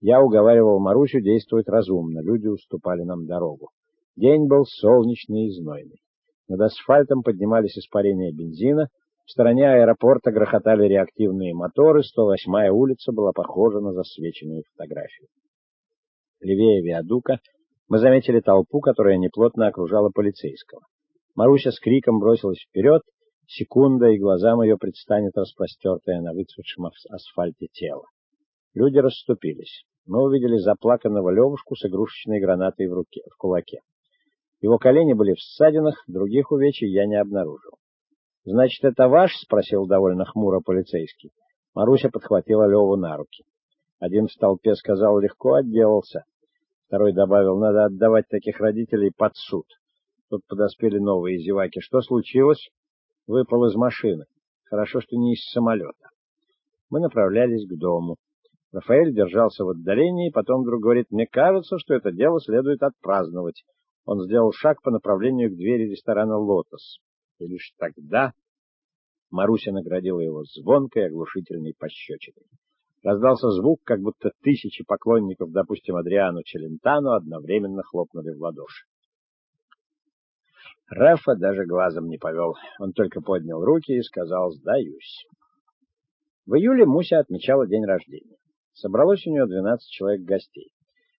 Я уговаривал Марусю действовать разумно, люди уступали нам дорогу. День был солнечный и знойный. Над асфальтом поднимались испарения бензина, в стороне аэропорта грохотали реактивные моторы, 108-я улица была похожа на засвеченную фотографию. Левее виадука мы заметили толпу, которая неплотно окружала полицейского. Маруся с криком бросилась вперед, секунда, и глазам ее предстанет распростертое на выцветшем асфальте тело. Люди расступились. Мы увидели заплаканного Левушку с игрушечной гранатой в руке, в кулаке. Его колени были в ссадинах, других увечий я не обнаружил. «Значит, это ваш?» — спросил довольно хмуро полицейский. Маруся подхватила Леву на руки. Один в толпе сказал, легко отделался. Второй добавил, надо отдавать таких родителей под суд. Тут подоспели новые зеваки. Что случилось? Выпал из машины. Хорошо, что не из самолета. Мы направлялись к дому. Рафаэль держался в отдалении, потом вдруг говорит, мне кажется, что это дело следует отпраздновать. Он сделал шаг по направлению к двери ресторана «Лотос». И лишь тогда Маруся наградила его звонкой оглушительной пощечиной. Раздался звук, как будто тысячи поклонников, допустим, Адриану Челентану, одновременно хлопнули в ладоши. Рафа даже глазом не повел. Он только поднял руки и сказал «сдаюсь». В июле Муся отмечала день рождения. Собралось у нее 12 человек гостей.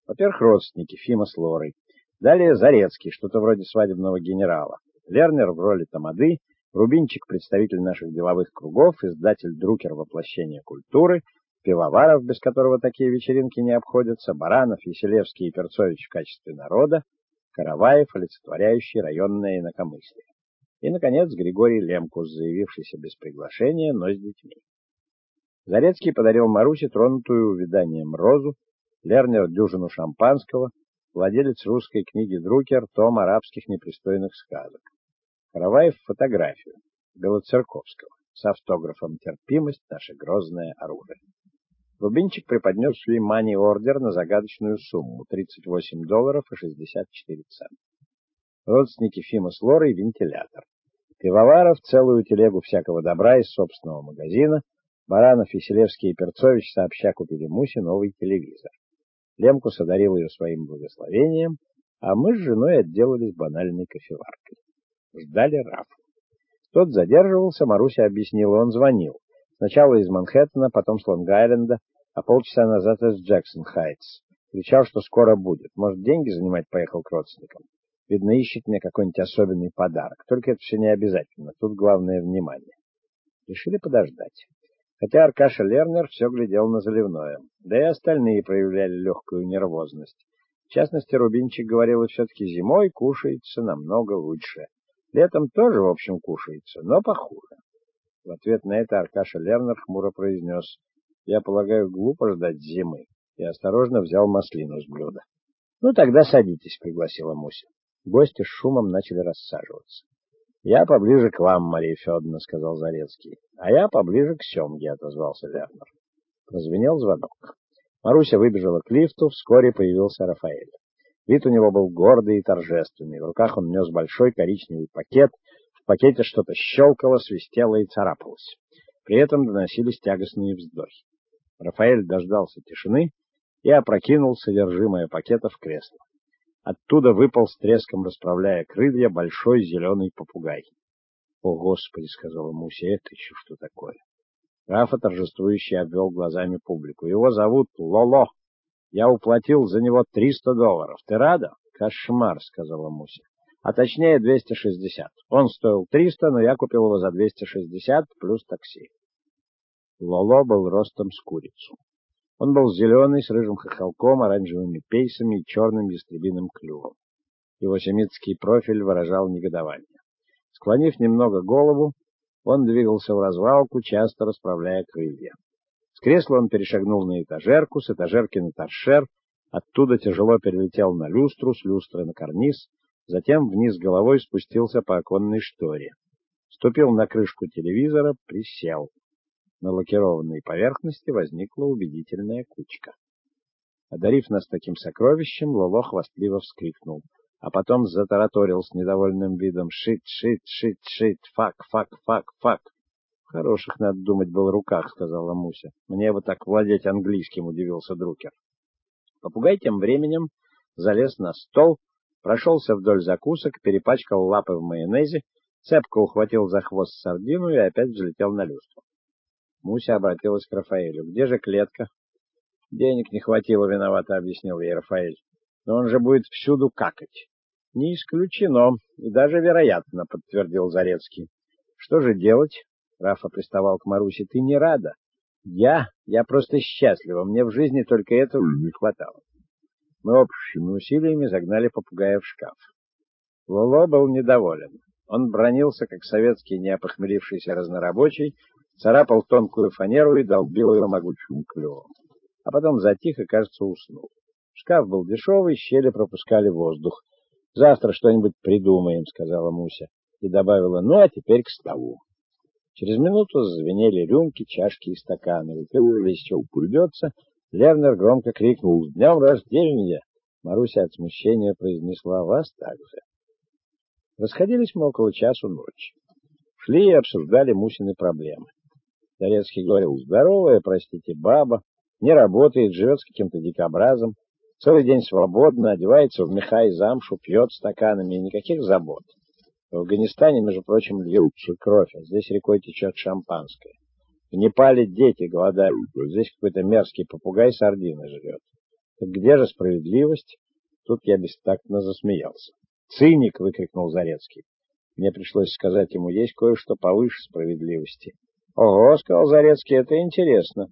Во-первых, родственники Фима с Лорой. Далее Зарецкий, что-то вроде свадебного генерала. Лернер в роли тамады, Рубинчик представитель наших деловых кругов, издатель Друкер воплощения культуры, Пивоваров, без которого такие вечеринки не обходятся, Баранов, Еселевский и Перцович в качестве народа, Караваев, олицетворяющий районное инакомыслие. И, наконец, Григорий Лемкус, заявившийся без приглашения, но с детьми. Зарецкий подарил Марусе тронутую увиданием розу, Лернер дюжину шампанского, владелец русской книги Друкер том арабских непристойных сказок. Караваев фотографию Белоцерковского с автографом «Терпимость — наше грозное оружие». Рубинчик преподнес Сулеймани ордер на загадочную сумму — 38 долларов и 64 цента. Родственники Фима с Лорой — вентилятор. Пивоваров — целую телегу всякого добра из собственного магазина — Баранов, Веселевский и Перцович сообща купили Мусе новый телевизор. Лемкус одарил ее своим благословением, а мы с женой отделались банальной кофеваркой. Ждали Рафа. Тот задерживался, Маруся объяснила, он звонил. Сначала из Манхэттена, потом с Лонг-Айленда, а полчаса назад из Джексон-Хайтс. Кричал, что скоро будет. Может, деньги занимать поехал к родственникам. Видно, ищет мне какой-нибудь особенный подарок. Только это все не обязательно. Тут главное внимание. Решили подождать. Хотя Аркаша Лернер все глядел на заливное, да и остальные проявляли легкую нервозность. В частности, Рубинчик говорил, все-таки зимой кушается намного лучше. Летом тоже, в общем, кушается, но похуже. В ответ на это Аркаша Лернер хмуро произнес, «Я полагаю, глупо ждать зимы», и осторожно взял маслину с блюда. «Ну, тогда садитесь», — пригласила Муся. Гости с шумом начали рассаживаться. «Я поближе к вам, Мария Федоровна», — сказал Зарецкий. «А я поближе к Семге», — отозвался Вернер. Прозвенел звонок. Маруся выбежала к лифту, вскоре появился Рафаэль. Вид у него был гордый и торжественный. В руках он нес большой коричневый пакет. В пакете что-то щелкало, свистело и царапалось. При этом доносились тягостные вздохи. Рафаэль дождался тишины и опрокинул содержимое пакета в кресло. Оттуда выпал с треском, расправляя крылья, большой зеленый попугай. — О, Господи! — сказала Муся, — это еще что такое? Рафа торжествующе обвел глазами публику. — Его зовут Лоло. Я уплатил за него триста долларов. Ты рада? — Кошмар, — сказала Муся. — А точнее двести шестьдесят. Он стоил триста, но я купил его за двести шестьдесят плюс такси. Лоло был ростом с курицу. Он был зеленый, с рыжим хохолком, оранжевыми пейсами и черным ястребиным клювом. Его семитский профиль выражал негодование. Склонив немного голову, он двигался в развалку, часто расправляя крылья. С кресла он перешагнул на этажерку, с этажерки на торшер, оттуда тяжело перелетел на люстру, с люстры на карниз, затем вниз головой спустился по оконной шторе. Ступил на крышку телевизора, присел. На лакированной поверхности возникла убедительная кучка. Одарив нас таким сокровищем, Лоло хвастливо вскрикнул, а потом затараторил с недовольным видом «Shit, shit, shit, shit, fuck, fuck, fuck, fuck». «В хороших, надо думать, был руках», — сказала Муся. «Мне бы так владеть английским», — удивился Друкер. Попугай тем временем залез на стол, прошелся вдоль закусок, перепачкал лапы в майонезе, цепко ухватил за хвост сардину и опять взлетел на люстру. Муся обратилась к Рафаэлю. «Где же клетка?» «Денег не хватило, виновато», — объяснил ей Рафаэль. «Но он же будет всюду какать». «Не исключено, и даже вероятно», — подтвердил Зарецкий. «Что же делать?» — Рафа приставал к Марусе. «Ты не рада?» «Я? Я просто счастлива. Мне в жизни только этого не хватало». Мы общими усилиями загнали попугая в шкаф. Лоло был недоволен. Он бронился, как советский неопохмелившийся разнорабочий, царапал тонкую фанеру и долбил ее могучим клювом. А потом затих и, кажется, уснул. Шкаф был дешевый, щели пропускали воздух. «Завтра что-нибудь придумаем», — сказала Муся. И добавила, «ну, а теперь к столу». Через минуту зазвенели рюмки, чашки и стаканы. Выпивались, еще упридется. Лернер громко крикнул «С днем рождения!» Маруся от смущения произнесла «Вас также». Расходились мы около часу ночи. Шли и обсуждали Мусины проблемы. Дорецкий говорил, здоровая, простите, баба, не работает, живет с каким-то дикобразом, целый день свободно, одевается в меха и замшу, пьет стаканами, никаких забот. В Афганистане, между прочим, льются кровь, а здесь рекой течет шампанское. В Непале дети голодают, здесь какой-то мерзкий попугай сардины жрет. Так где же справедливость? Тут я бестактно засмеялся. «Циник!» — выкрикнул Зарецкий. Мне пришлось сказать ему, есть кое-что повыше справедливости. «Ого!» — сказал Зарецкий, — «это интересно.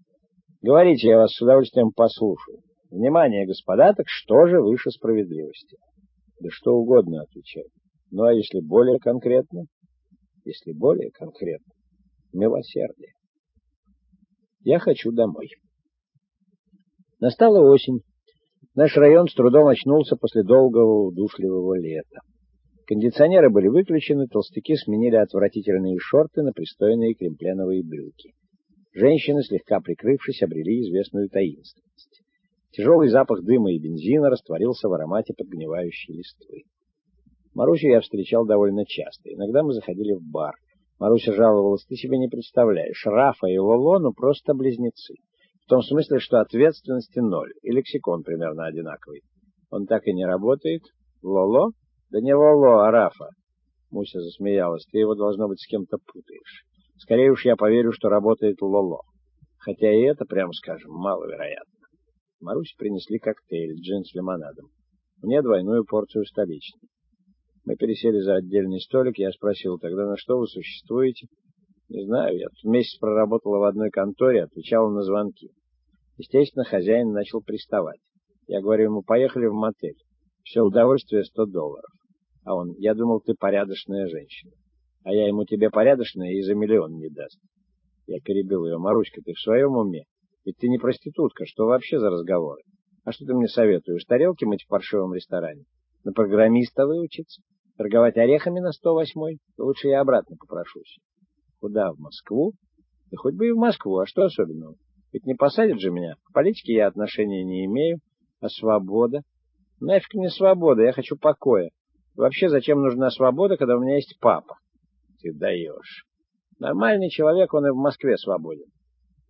Говорите, я вас с удовольствием послушаю. Внимание, господа, так что же выше справедливости?» «Да что угодно», — отвечаю. «Ну, а если более конкретно?» «Если более конкретно, милосердие. Я хочу домой». Настала осень. Наш район с трудом очнулся после долгого удушливого лета. Кондиционеры были выключены, толстяки сменили отвратительные шорты на пристойные кремпленовые брюки. Женщины, слегка прикрывшись, обрели известную таинственность. Тяжелый запах дыма и бензина растворился в аромате подгнивающей листвы. Марусю я встречал довольно часто. Иногда мы заходили в бар. Маруся жаловалась, ты себе не представляешь, Рафа и Лоло, ну просто близнецы. В том смысле, что ответственности ноль, и лексикон примерно одинаковый. Он так и не работает. Лоло? Да не Лоло, а Рафа. Муся засмеялась. Ты его, должно быть, с кем-то путаешь. Скорее уж я поверю, что работает Лоло. Хотя и это, прямо скажем, маловероятно. Марусе принесли коктейль, джин с лимонадом. Мне двойную порцию столичной. Мы пересели за отдельный столик, я спросил, тогда на что вы существуете? Не знаю, я тут месяц проработала в одной конторе, отвечала на звонки. Естественно, хозяин начал приставать. Я говорю ему, поехали в мотель. Все удовольствие 100 долларов. А он, я думал, ты порядочная женщина. А я ему, тебе порядочная и за миллион не даст. Я перебил ее, Маруська, ты в своем уме? Ведь ты не проститутка, что вообще за разговоры? А что ты мне советуешь, тарелки мыть в паршивом ресторане? На программиста выучиться? Торговать орехами на 108-й? Лучше я обратно попрошусь. Куда, в Москву? Да хоть бы и в Москву, а что особенного? Ведь не посадят же меня. К политике я отношения не имею. А свобода? Нафиг мне свобода, я хочу покоя. Вообще, зачем нужна свобода, когда у меня есть папа? Ты даешь. Нормальный человек, он и в Москве свободен.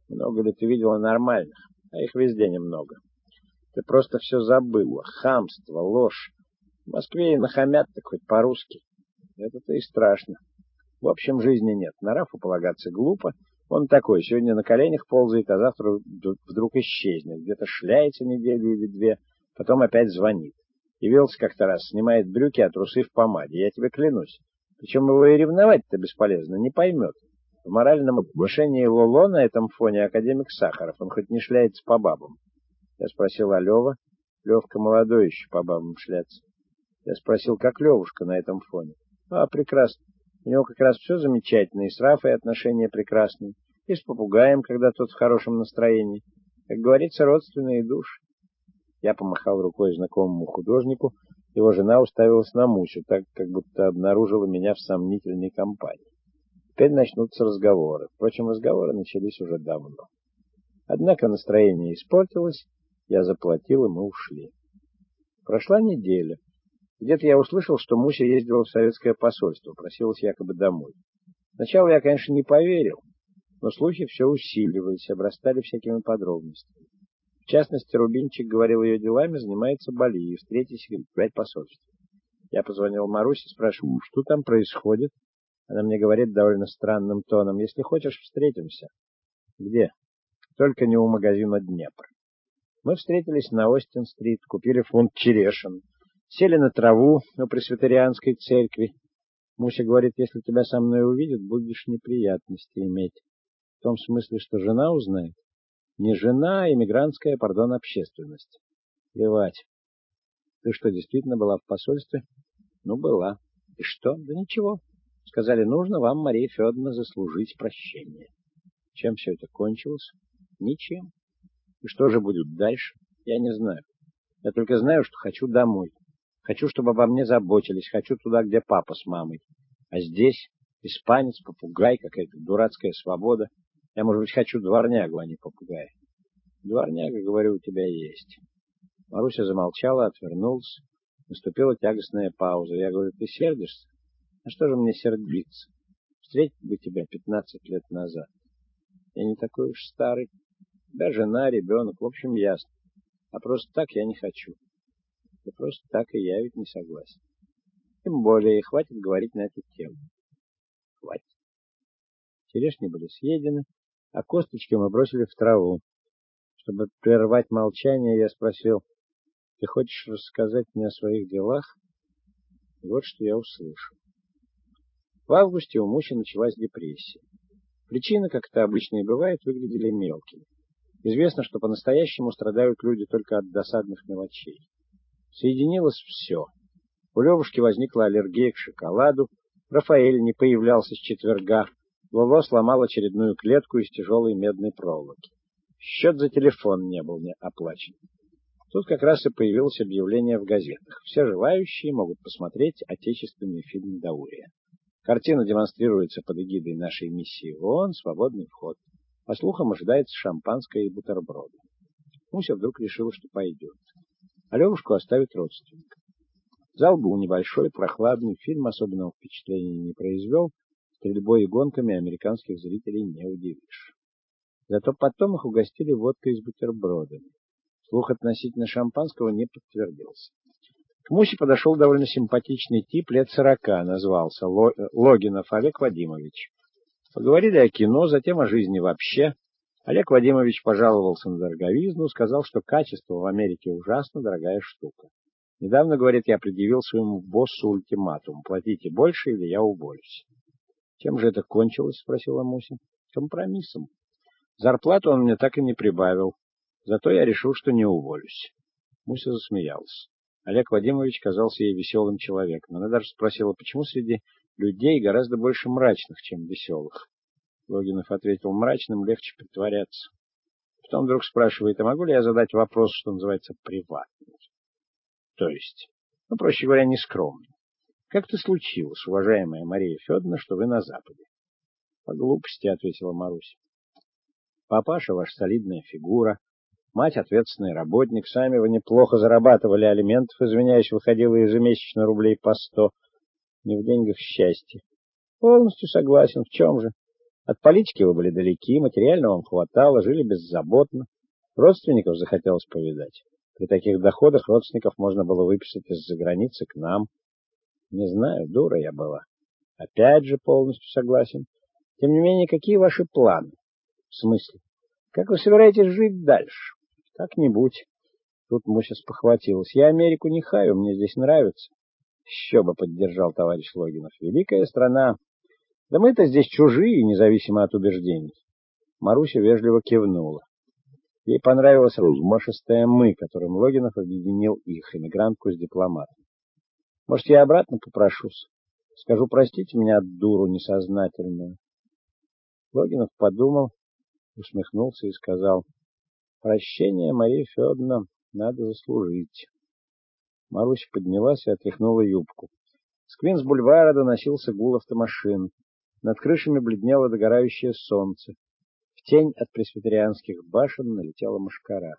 Много ли ты видела нормальных? А их везде немного. Ты просто все забыла. Хамство, ложь. В Москве и нахамят-то хоть по-русски. Это-то и страшно. В общем, жизни нет. На Рафу полагаться глупо. Он такой, сегодня на коленях ползает, а завтра вдруг исчезнет. Где-то шляется неделю или две, потом опять звонит. Явился как-то раз, снимает брюки, а трусы в помаде. Я тебе клянусь. Причем его и ревновать-то бесполезно, не поймет. В моральном отношении Лоло на этом фоне академик Сахаров. Он хоть не шляется по бабам. Я спросил, а Лева? Левка молодой еще по бабам шляться. Я спросил, как Левушка на этом фоне? А, прекрасно. У него как раз все замечательно, и с Рафой отношения прекрасные, и с попугаем, когда тот в хорошем настроении. Как говорится, родственные души. Я помахал рукой знакомому художнику, его жена уставилась на Мусю, так как будто обнаружила меня в сомнительной компании. Теперь начнутся разговоры. Впрочем, разговоры начались уже давно. Однако настроение испортилось, я заплатил, и мы ушли. Прошла неделя. Где-то я услышал, что Муся ездила в советское посольство, просилась якобы домой. Сначала я, конечно, не поверил, но слухи все усиливались, обрастали всякими подробностями. В частности, Рубинчик говорил ее делами, занимается Балиев, третий секретарь посольства. Я позвонил Марусе, спрашиваю, что там происходит. Она мне говорит довольно странным тоном, если хочешь, встретимся. Где? Только не у магазина Днепр. Мы встретились на Остин-стрит, купили фунт черешин, сели на траву у пресвитерианской церкви. Муся говорит, если тебя со мной увидят, будешь неприятности иметь. В том смысле, что жена узнает. Не жена, а иммигрантская, пардон, общественность. Плевать. Ты что, действительно была в посольстве? Ну, была. И что? Да ничего. Сказали, нужно вам, Мария Федоровна, заслужить прощение. Чем все это кончилось? Ничем. И что же будет дальше? Я не знаю. Я только знаю, что хочу домой. Хочу, чтобы обо мне заботились. Хочу туда, где папа с мамой. А здесь испанец, попугай, какая-то дурацкая свобода. Я, может быть, хочу дворнягу, а не попугая. Дворняга, говорю, у тебя есть. Маруся замолчала, отвернулась. Наступила тягостная пауза. Я говорю, ты сердишься? А что же мне сердиться? Встретить бы тебя пятнадцать лет назад. Я не такой уж старый. Да, жена, ребенок, в общем, ясно. А просто так я не хочу. Да просто так и я ведь не согласен. Тем более, хватит говорить на эту тему. Хватит. Черешни были съедены, а косточки мы бросили в траву. Чтобы прервать молчание, я спросил, «Ты хочешь рассказать мне о своих делах?» И вот что я услышал. В августе у Мухи началась депрессия. Причины, как это обычно и бывает, выглядели мелкими. Известно, что по-настоящему страдают люди только от досадных мелочей. Соединилось все. У Левушки возникла аллергия к шоколаду, Рафаэль не появлялся с четверга, Лоло сломал очередную клетку из тяжелой медной проволоки. Счет за телефон не был не оплачен. Тут как раз и появилось объявление в газетах. Все желающие могут посмотреть отечественный фильм «Даурия». Картина демонстрируется под эгидой нашей миссии в ООН «Свободный вход». По слухам, ожидается шампанское и бутерброды. Муся вдруг решила, что пойдет. А Левушку оставит родственник. Зал был небольшой, прохладный, фильм особенного впечатления не произвел, стрельбой и гонками американских зрителей не удивишь. Зато потом их угостили водкой с бутербродами. Слух относительно шампанского не подтвердился. К Мусе подошел довольно симпатичный тип, лет сорока, назвался Логинов Олег Вадимович. Поговорили о кино, затем о жизни вообще. Олег Вадимович пожаловался на дороговизну, сказал, что качество в Америке ужасно дорогая штука. Недавно, говорит, я предъявил своему боссу ультиматум. Платите больше, или я уволюсь. Чем же это кончилось? Спросила Муся. Компромиссом. Зарплату он мне так и не прибавил. Зато я решил, что не уволюсь. Муся засмеялась. Олег Вадимович казался ей веселым человеком. Она даже спросила, почему среди людей гораздо больше мрачных, чем веселых. Логинов ответил, мрачным легче притворяться. Потом вдруг спрашивает, а могу ли я задать вопрос, что называется, приватный? То есть, ну, проще говоря, нескромный. Как это случилось, уважаемая Мария Федоровна, что вы на Западе? По глупости, ответила Маруся. Папаша ваш солидная фигура, Мать ответственный работник, сами вы неплохо зарабатывали алиментов, извиняюсь, выходило ежемесячно рублей по сто. Не в деньгах счастье. Полностью согласен. В чем же? От политики вы были далеки, материально вам хватало, жили беззаботно. Родственников захотелось повидать. При таких доходах родственников можно было выписать из-за границы к нам. Не знаю, дура я была. Опять же полностью согласен. Тем не менее, какие ваши планы? В смысле? Как вы собираетесь жить дальше? Как-нибудь. Тут Муся спохватилась. Я Америку не хаю, мне здесь нравится. Еще бы, поддержал товарищ Логинов. Великая страна. Да мы-то здесь чужие, независимо от убеждений. Маруся вежливо кивнула. Ей понравилось размашистое «мы», которым Логинов объединил их, эмигрантку с дипломатом. Может, я обратно попрошусь? Скажу, простите меня дуру несознательную. Логинов подумал, усмехнулся и сказал, Прощение, Мария Федоровна, надо заслужить. Маруся поднялась и отряхнула юбку. С Квинс-бульвара доносился гул автомашин. Над крышами бледнело догорающее солнце. В тень от пресвитерианских башен налетела мошкара.